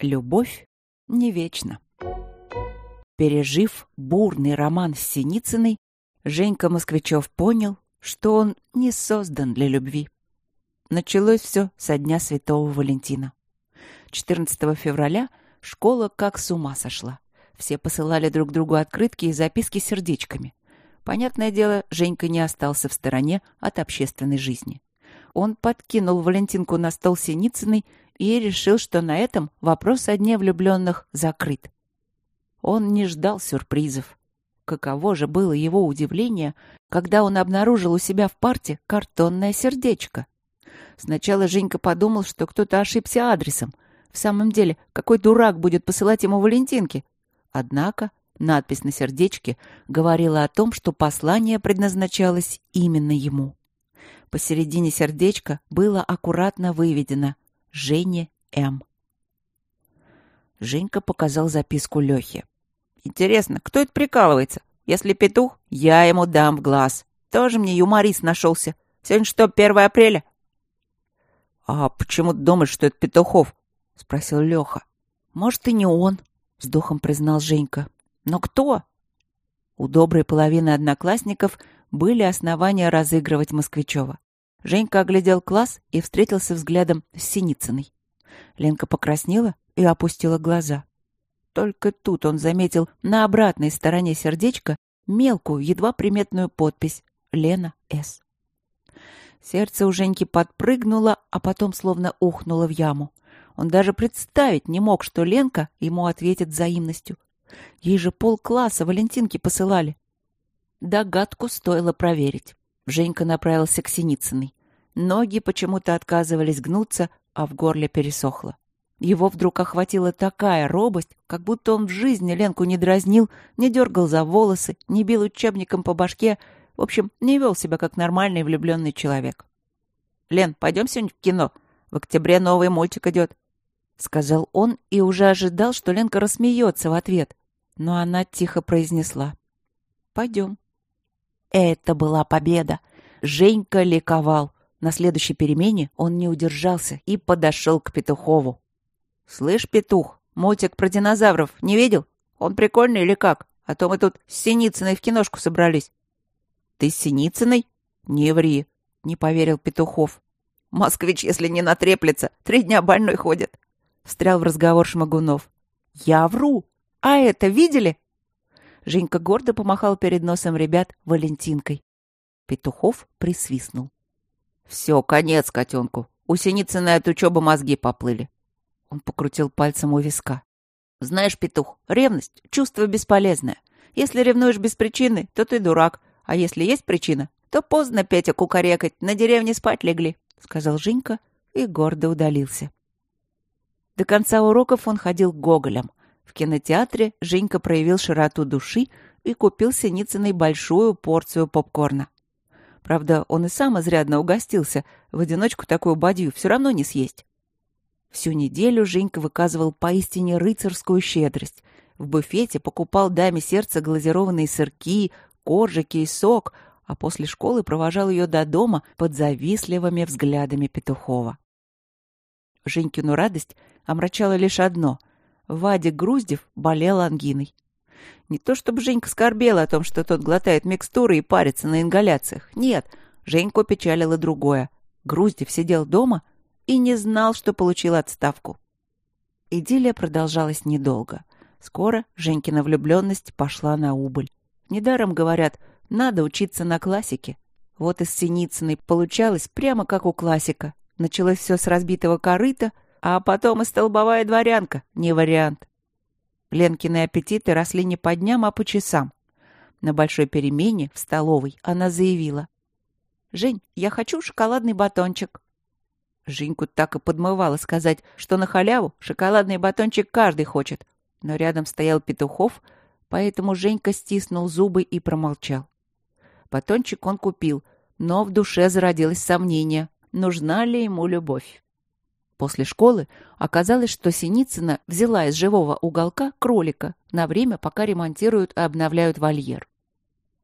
Любовь не вечна. Пережив бурный роман с Синицыной, Женька Москвичев понял, что он не создан для любви. Началось все со дня Святого Валентина. 14 февраля школа как с ума сошла. Все посылали друг другу открытки и записки сердечками. Понятное дело, Женька не остался в стороне от общественной жизни. Он подкинул Валентинку на стол Синицыной и решил, что на этом вопрос о дне влюбленных закрыт. Он не ждал сюрпризов. Каково же было его удивление, когда он обнаружил у себя в парте картонное сердечко. Сначала Женька подумал, что кто-то ошибся адресом. В самом деле, какой дурак будет посылать ему Валентинки? Однако надпись на сердечке говорила о том, что послание предназначалось именно ему. Посередине сердечка было аккуратно выведено «Жене М». Женька показал записку Лехе. «Интересно, кто это прикалывается? Если петух, я ему дам в глаз. Тоже мне юморист нашелся. Сегодня что, 1 апреля?» «А почему ты думаешь, что это Петухов?» — спросил Леха. «Может, и не он», — вздохом признал Женька. «Но кто?» У доброй половины одноклассников были основания разыгрывать Москвичева. Женька оглядел класс и встретился взглядом с Синицыной. Ленка покраснела и опустила глаза. Только тут он заметил на обратной стороне сердечка мелкую, едва приметную подпись «Лена С». Сердце у Женьки подпрыгнуло, а потом словно ухнуло в яму. Он даже представить не мог, что Ленка ему ответит взаимностью. Ей же полкласса Валентинки посылали. Догадку стоило проверить. Женька направился к Синицыной. Ноги почему-то отказывались гнуться, а в горле пересохло. Его вдруг охватила такая робость, как будто он в жизни Ленку не дразнил, не дергал за волосы, не бил учебником по башке, в общем, не вел себя как нормальный влюбленный человек. «Лен, пойдем сегодня в кино? В октябре новый мультик идет», — сказал он и уже ожидал, что Ленка рассмеется в ответ. Но она тихо произнесла. «Пойдем». Это была победа. Женька ликовал. На следующей перемене он не удержался и подошел к Петухову. «Слышь, Петух, мультик про динозавров не видел? Он прикольный или как? А то мы тут с Синицыной в киношку собрались». «Ты с Синицыной?» «Не ври», — не поверил Петухов. «Москвич, если не натреплется, три дня больной ходит», — встрял в разговор Шмагунов. «Я вру. А это видели?» Женька гордо помахал перед носом ребят Валентинкой. Петухов присвистнул. «Все, конец котенку. У Синицыной от учебы мозги поплыли». Он покрутил пальцем у виска. «Знаешь, петух, ревность — чувство бесполезное. Если ревнуешь без причины, то ты дурак, а если есть причина, то поздно Петя кукарекать, на деревне спать легли», — сказал Женька и гордо удалился. До конца уроков он ходил гоголем. В кинотеатре Женька проявил широту души и купил Синицыной большую порцию попкорна. Правда, он и сам изрядно угостился. В одиночку такую бадью все равно не съесть. Всю неделю Женька выказывал поистине рыцарскую щедрость. В буфете покупал даме сердца глазированные сырки, коржики и сок, а после школы провожал ее до дома под завистливыми взглядами Петухова. Женькину радость омрачало лишь одно — Вадик Груздев болел ангиной. Не то чтобы Женька скорбела о том, что тот глотает микстуры и парится на ингаляциях. Нет, Женьку печалило другое. Груздев сидел дома и не знал, что получил отставку. Идиллия продолжалась недолго. Скоро Женькина влюбленность пошла на убыль. Недаром говорят, надо учиться на классике. Вот из Синицыной получалось прямо как у классика. Началось все с разбитого корыта, а потом и столбовая дворянка. Не вариант. Ленкины аппетиты росли не по дням, а по часам. На большой перемене в столовой она заявила. «Жень, я хочу шоколадный батончик». Женьку так и подмывало сказать, что на халяву шоколадный батончик каждый хочет. Но рядом стоял Петухов — поэтому Женька стиснул зубы и промолчал. Батончик он купил, но в душе зародилось сомнение, нужна ли ему любовь. После школы оказалось, что Синицына взяла из живого уголка кролика на время, пока ремонтируют и обновляют вольер.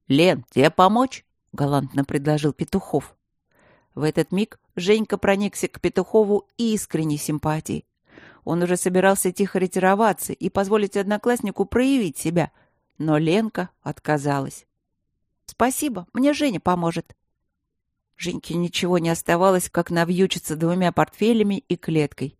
«Лен, тебе помочь?» — галантно предложил Петухов. В этот миг Женька проникся к Петухову искренней симпатией. Он уже собирался тихо ретироваться и позволить однокласснику проявить себя, но Ленка отказалась. «Спасибо, мне Женя поможет». Женьке ничего не оставалось, как навьючиться двумя портфелями и клеткой.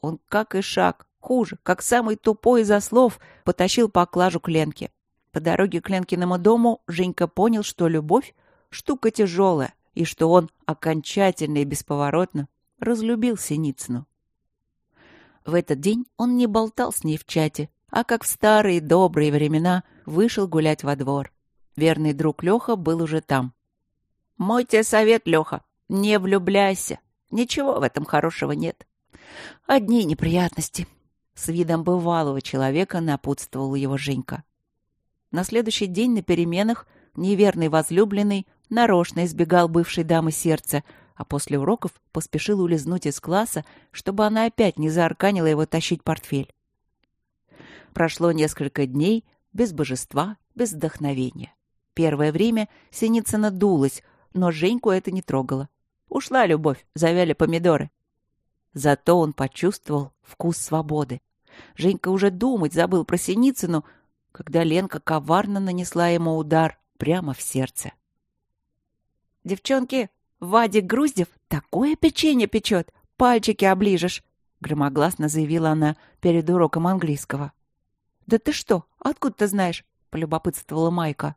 Он, как и шаг, хуже, как самый тупой из ослов, потащил поклажу к Ленке. По дороге к Ленкиному дому Женька понял, что любовь — штука тяжелая, и что он окончательно и бесповоротно разлюбил Синицыну. В этот день он не болтал с ней в чате, а как в старые добрые времена вышел гулять во двор. Верный друг Леха был уже там. «Мой тебе совет, Леха, не влюбляйся. Ничего в этом хорошего нет. Одни неприятности». С видом бывалого человека напутствовал его Женька. На следующий день на переменах неверный возлюбленный нарочно избегал бывшей дамы сердца, а после уроков поспешил улизнуть из класса, чтобы она опять не заарканила его тащить портфель. Прошло несколько дней без божества, без вдохновения. Первое время Синицына дулась, но Женьку это не трогало. Ушла любовь, завяли помидоры. Зато он почувствовал вкус свободы. Женька уже думать забыл про Синицыну, когда Ленка коварно нанесла ему удар прямо в сердце. «Девчонки, Вадик Груздев такое печенье печет, пальчики оближешь!» — громогласно заявила она перед уроком английского. «Да ты что, откуда ты знаешь?» — полюбопытствовала Майка.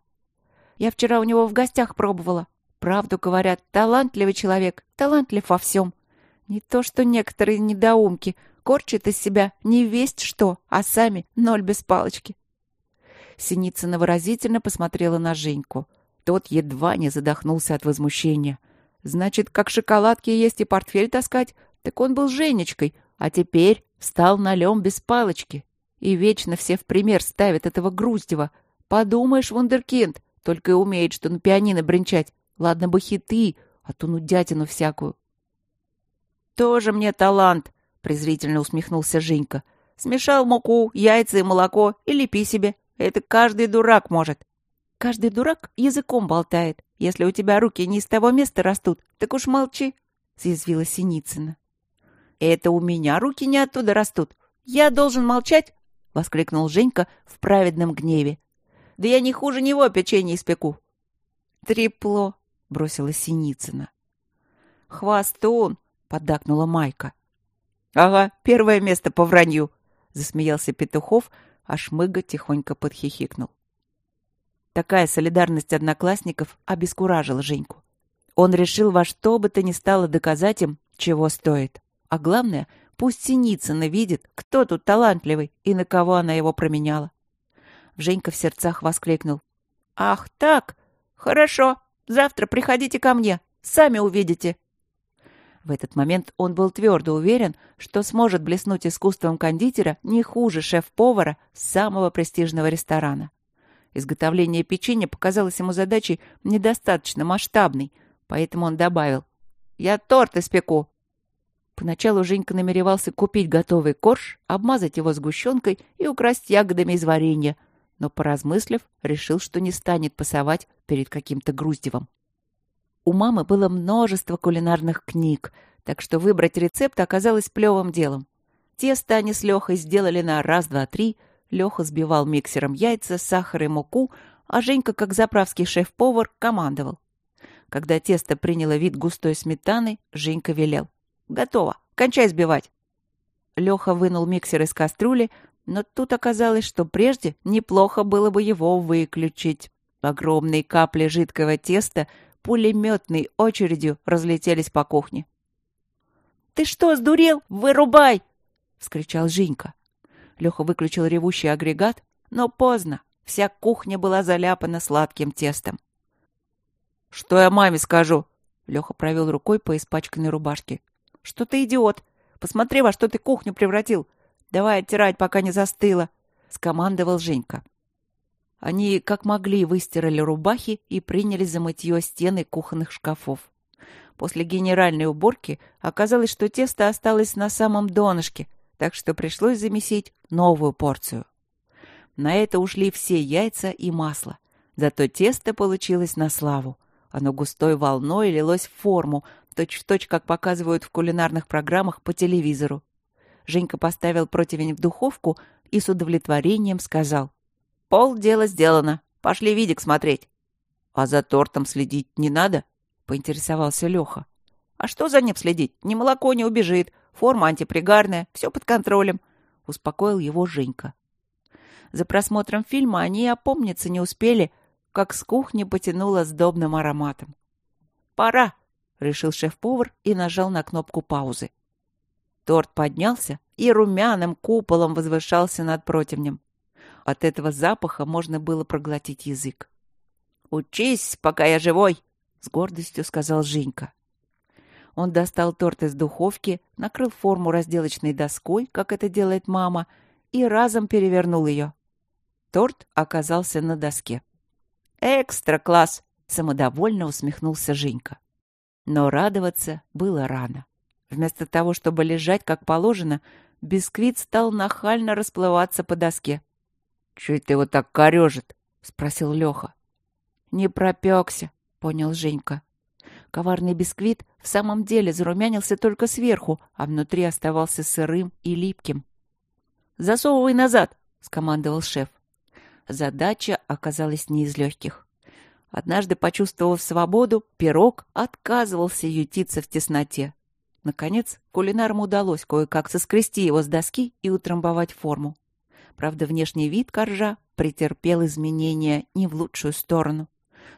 «Я вчера у него в гостях пробовала. Правду говорят, талантливый человек, талантлив во всем. Не то что некоторые недоумки, корчат из себя не весть что, а сами ноль без палочки». Синицына выразительно посмотрела на Женьку. Тот едва не задохнулся от возмущения — Значит, как шоколадки есть и портфель таскать, так он был Женечкой, а теперь стал налем без палочки. И вечно все в пример ставят этого Груздева. Подумаешь, вундеркинд, только и умеет, что на пианино бренчать. Ладно бы хиты, а то ну дятину всякую. «Тоже мне талант», — презрительно усмехнулся Женька. «Смешал муку, яйца и молоко и лепи себе. Это каждый дурак может». «Каждый дурак языком болтает», если у тебя руки не из того места растут, так уж молчи, — съязвила Синицына. — Это у меня руки не оттуда растут. Я должен молчать? — воскликнул Женька в праведном гневе. — Да я не хуже него печенье испеку. — Трепло, — бросила Синицына. — Хвастун, — поддакнула Майка. — Ага, первое место по вранью, — засмеялся Петухов, а Шмыга тихонько подхихикнул. Такая солидарность одноклассников обескуражила Женьку. Он решил во что бы то ни стало доказать им, чего стоит. А главное, пусть Синицына видит, кто тут талантливый и на кого она его променяла. Женька в сердцах воскликнул. «Ах, так! Хорошо! Завтра приходите ко мне, сами увидите!» В этот момент он был твердо уверен, что сможет блеснуть искусством кондитера не хуже шеф-повара самого престижного ресторана. Изготовление печенья показалось ему задачей недостаточно масштабной, поэтому он добавил «Я торт испеку». Поначалу Женька намеревался купить готовый корж, обмазать его сгущенкой и украсть ягодами из варенья, но, поразмыслив, решил, что не станет пасовать перед каким-то Груздевым. У мамы было множество кулинарных книг, так что выбрать рецепт оказалось плевым делом. Тесто они с Лехой сделали на раз-два-три — Леха сбивал миксером яйца, сахар и муку, а Женька, как заправский шеф-повар, командовал. Когда тесто приняло вид густой сметаны, Женька велел. «Готово. Кончай сбивать». Леха вынул миксер из кастрюли, но тут оказалось, что прежде неплохо было бы его выключить. Огромные капли жидкого теста пулеметной очередью разлетелись по кухне. «Ты что, сдурел? Вырубай!» — вскричал Женька. Леха выключил ревущий агрегат, но поздно. Вся кухня была заляпана сладким тестом. «Что я маме скажу?» Леха провел рукой по испачканной рубашке. «Что ты идиот? Посмотри, во что ты кухню превратил. Давай оттирать, пока не застыло!» — скомандовал Женька. Они, как могли, выстирали рубахи и принялись за мытье стены кухонных шкафов. После генеральной уборки оказалось, что тесто осталось на самом донышке — так что пришлось замесить новую порцию. На это ушли все яйца и масло. Зато тесто получилось на славу. Оно густой волной лилось в форму, точь-в-точь, точь, как показывают в кулинарных программах по телевизору. Женька поставил противень в духовку и с удовлетворением сказал. «Пол дело сделано. Пошли видик смотреть». «А за тортом следить не надо?» — поинтересовался Леха. «А что за ним следить? Ни молоко не убежит, форма антипригарная, все под контролем», — успокоил его Женька. За просмотром фильма они опомниться не успели, как с кухни потянуло сдобным ароматом. «Пора!» — решил шеф-повар и нажал на кнопку паузы. Торт поднялся и румяным куполом возвышался над противнем. От этого запаха можно было проглотить язык. «Учись, пока я живой!» — с гордостью сказал Женька. Он достал торт из духовки, накрыл форму разделочной доской, как это делает мама, и разом перевернул ее. Торт оказался на доске. «Экстра класс!» — самодовольно усмехнулся Женька. Но радоваться было рано. Вместо того, чтобы лежать как положено, бисквит стал нахально расплываться по доске. — Чё это его так корежит? — спросил Леха. — Не пропекся, — понял Женька. Коварный бисквит в самом деле зарумянился только сверху, а внутри оставался сырым и липким. «Засовывай назад!» — скомандовал шеф. Задача оказалась не из легких. Однажды, почувствовав свободу, пирог отказывался ютиться в тесноте. Наконец, кулинарам удалось кое-как соскрести его с доски и утрамбовать форму. Правда, внешний вид коржа претерпел изменения не в лучшую сторону.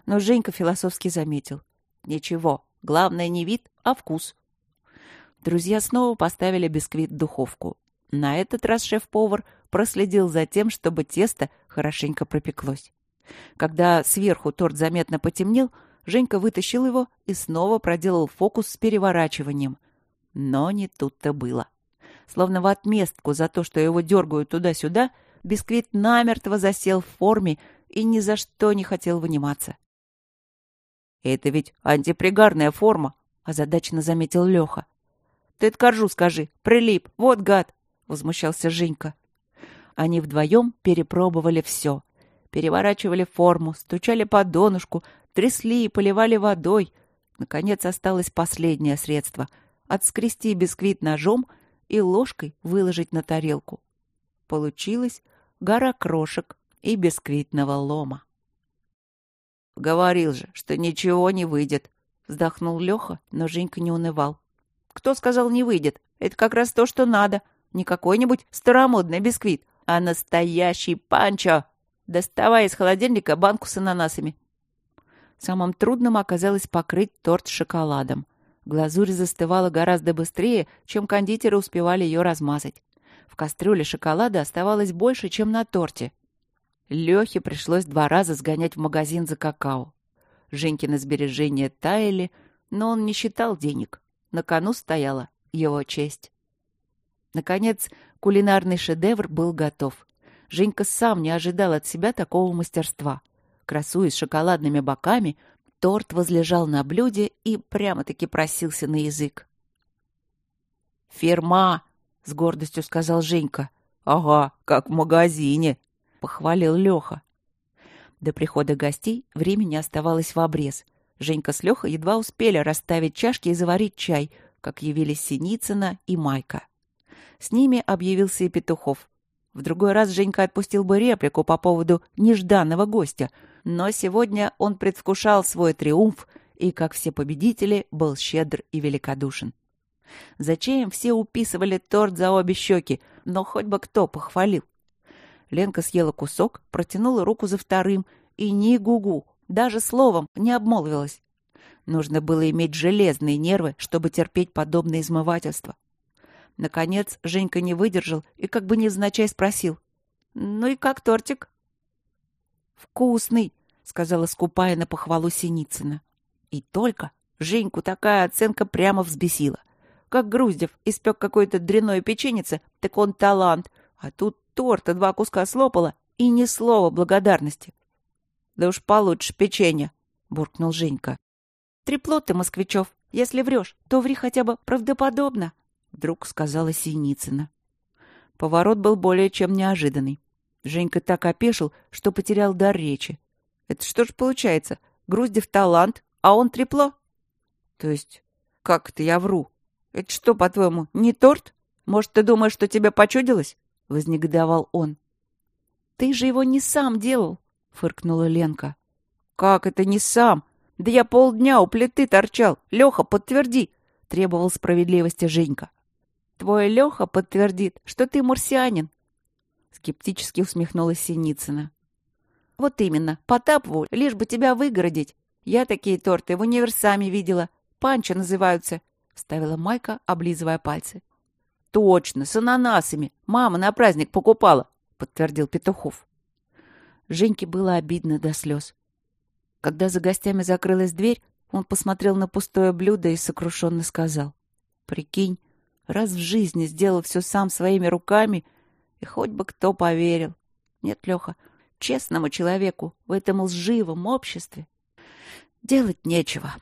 Но Женька философски заметил. Ничего, главное не вид, а вкус. Друзья снова поставили бисквит в духовку. На этот раз шеф-повар проследил за тем, чтобы тесто хорошенько пропеклось. Когда сверху торт заметно потемнел, Женька вытащил его и снова проделал фокус с переворачиванием. Но не тут-то было. Словно в отместку за то, что его дергают туда-сюда, бисквит намертво засел в форме и ни за что не хотел выниматься. «Это ведь антипригарная форма», — озадаченно заметил Леха. «Ты это коржу скажи, прилип, вот гад!» — возмущался Женька. Они вдвоем перепробовали все. Переворачивали форму, стучали по донышку, трясли и поливали водой. Наконец осталось последнее средство — отскрести бисквит ножом и ложкой выложить на тарелку. Получилась гора крошек и бисквитного лома. «Говорил же, что ничего не выйдет», — вздохнул Леха, но Женька не унывал. «Кто сказал, не выйдет? Это как раз то, что надо. Не какой-нибудь старомодный бисквит, а настоящий панчо. Доставай из холодильника банку с ананасами». Самым трудным оказалось покрыть торт шоколадом. Глазурь застывала гораздо быстрее, чем кондитеры успевали ее размазать. В кастрюле шоколада оставалось больше, чем на торте. Лехе пришлось два раза сгонять в магазин за какао. Женькины сбережения таяли, но он не считал денег. На кону стояла его честь. Наконец, кулинарный шедевр был готов. Женька сам не ожидал от себя такого мастерства. Красуясь шоколадными боками, торт возлежал на блюде и прямо-таки просился на язык. «Ферма!» — с гордостью сказал Женька. «Ага, как в магазине!» — похвалил Леха. До прихода гостей времени оставалось в обрез. Женька с Лехой едва успели расставить чашки и заварить чай, как явились Синицына и Майка. С ними объявился и Петухов. В другой раз Женька отпустил бы реплику по поводу нежданного гостя, но сегодня он предвкушал свой триумф и, как все победители, был щедр и великодушен. Зачем все уписывали торт за обе щеки, но хоть бы кто похвалил. Ленка съела кусок, протянула руку за вторым и ни гугу, даже словом не обмолвилась. Нужно было иметь железные нервы, чтобы терпеть подобное измывательство. Наконец Женька не выдержал и как бы невзначай спросил. «Ну и как тортик?» «Вкусный», — сказала скупая на похвалу Синицына. И только Женьку такая оценка прямо взбесила. Как Груздев испек какой-то дряной печенице, так он талант, а тут торта два куска слопала и ни слова благодарности. «Да уж получше печенье», — буркнул Женька. «Трепло ты, москвичев. Если врешь, то ври хотя бы правдоподобно», вдруг сказала Синицына. Поворот был более чем неожиданный. Женька так опешил, что потерял дар речи. Это что ж получается? Груздев талант, а он трепло? То есть, как это я вру? Это что, по-твоему, не торт? Может, ты думаешь, что тебе почудилось?» — вознегодовал он. «Ты же его не сам делал!» — фыркнула Ленка. «Как это не сам? Да я полдня у плиты торчал. Леха, подтверди!» — требовал справедливости Женька. «Твой Леха подтвердит, что ты марсианин!» Скептически усмехнулась Синицына. «Вот именно, Потапову, лишь бы тебя выгородить. Я такие торты в универсаме видела. Панчо называются», — вставила Майка, облизывая пальцы. «Точно, с ананасами. Мама на праздник покупала», — подтвердил Петухов. Женьке было обидно до слез. Когда за гостями закрылась дверь, он посмотрел на пустое блюдо и сокрушенно сказал. «Прикинь, раз в жизни сделал все сам своими руками, и хоть бы кто поверил. Нет, Леха, честному человеку в этом лживом обществе делать нечего».